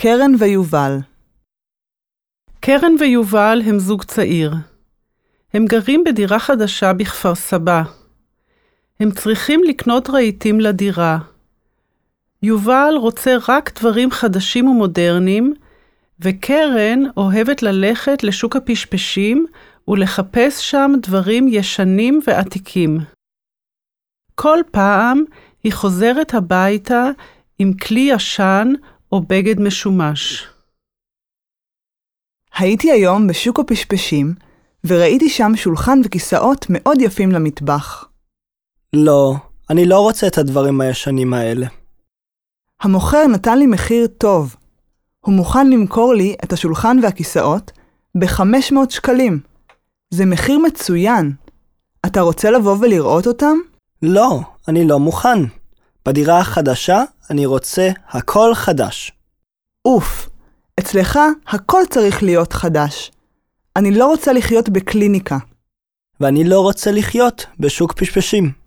קרן ויובל קרן ויובל הם זוג צעיר. הם גרים בדירה חדשה בכפר סבא. הם צריכים לקנות רהיטים לדירה. יובל רוצה רק דברים חדשים ומודרניים, וקרן אוהבת ללכת לשוק הפשפשים ולחפש שם דברים ישנים ועתיקים. כל פעם היא חוזרת הביתה עם כלי ישן או בגד משומש. הייתי היום בשוק הפשפשים, וראיתי שם שולחן וכיסאות מאוד יפים למטבח. לא, אני לא רוצה את הדברים הישנים האלה. המוכר נתן לי מחיר טוב. הוא מוכן למכור לי את השולחן והכיסאות ב-500 שקלים. זה מחיר מצוין. אתה רוצה לבוא ולראות אותם? לא, אני לא מוכן. בדירה החדשה אני רוצה הכל חדש. אוף, אצלך הכל צריך להיות חדש. אני לא רוצה לחיות בקליניקה. ואני לא רוצה לחיות בשוק פשפשים.